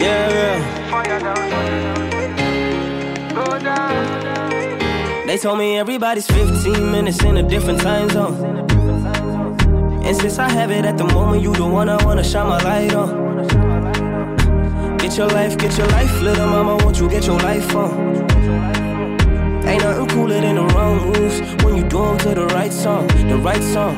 Yeah, yeah. They told me everybody's 15 minutes in a different time zone. And since I have it at the moment, you the one I wanna shine my light on. Get your life, get your life, little mama, won't you get your life on? Ain't nothing cooler than the wrong moves when you do them to the right song, the right song.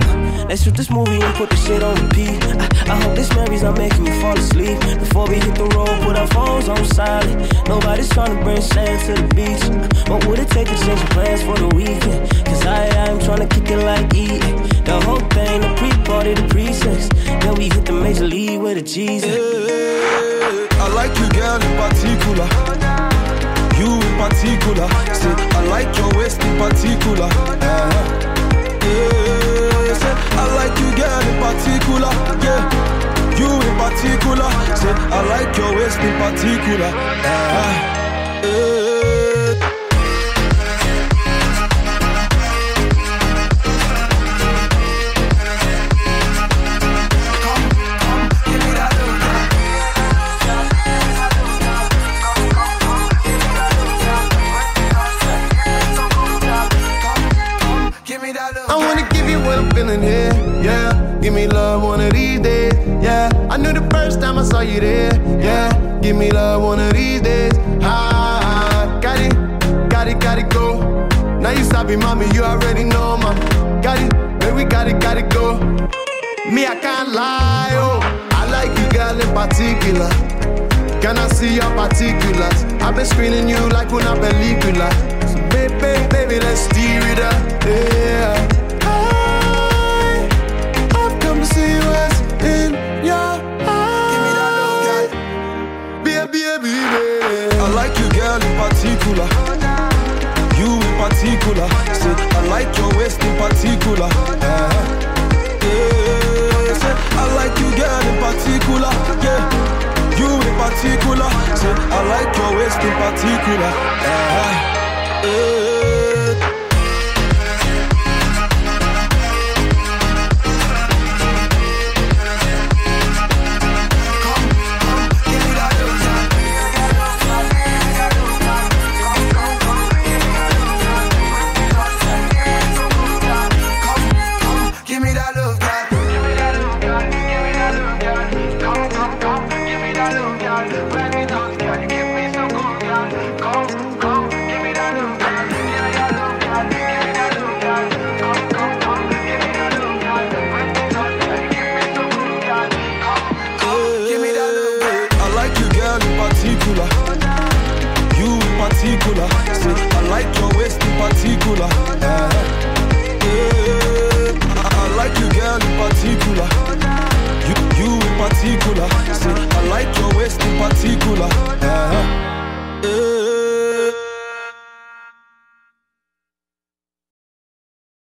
Let's shoot this movie and put the shit on repeat. I, I hope this memory's not making you fall asleep. Before we hit the road, put our phones on silent. Nobody's trying to bring sand to the beach. What would it take to change your plans for the weekend? Cause I, I'm trying to kick it like eating. The whole thing, the pre-party, the pre-sex. Then we hit the major league with a Jesus. Hey, I like you, girl, in particular. You in particular. Say, I like your waist in particular. Uh-huh. Yeah, say, I like you, girl, in particular. Yeah, you in particular. Say, I like your waist in particular. Uh-huh. I wanna give you what I'm feeling here, yeah. Give me love one of these days, yeah. I knew the first time I saw you there, yeah. Give me love one of these days, ah. Got it, got it, got it, go. Now you sabi, mommy, you already know, man. Got it, baby, got it, got it, go. Me, I can't lie, oh. I like you, girl, in particular. Can I see your particulars? I've been screening you like una película. Girl, in particular. You in particular. Say, I like your waist in particular. Uh-huh. Yeah, say, I like you, girl, in particular. Yeah, you in particular. Say, I like your waist in particular. Uh-huh. Yeah.